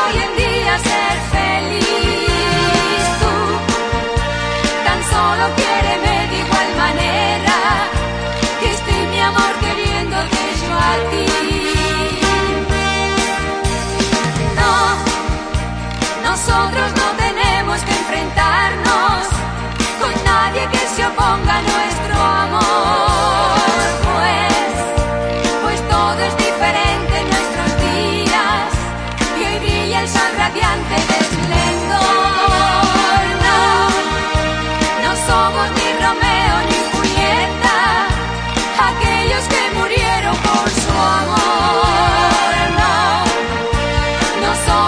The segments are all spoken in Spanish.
hoy en día ser feliz. Tú tan solo quiéreme de igual manera este que estoy mi amor queriéndote yo a ti. No, nosotros no tenemos que enfrentarnos con nadie que se oponga a nosotros.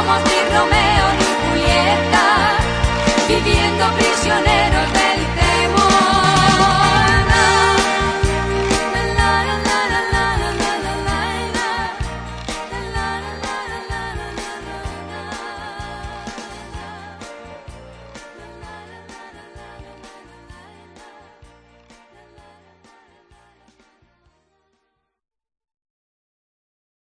somos ni Romeo ni Julieta, viviendo prisioneros.